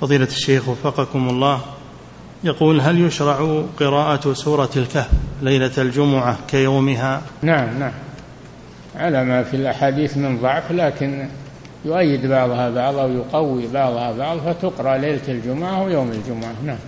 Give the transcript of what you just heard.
فضيلة الشيخ وفقكم الله يقول هل يشرع قراءة سورة الكهف ليلة الجمعة كيومها؟ نعم نعم. على ما في الأحاديث من ضعف لكن يؤيد بعضها بعض أو يقوي بعضها بعض فتقرأ ليلة الجمعة ويوم الجمعة. نعم.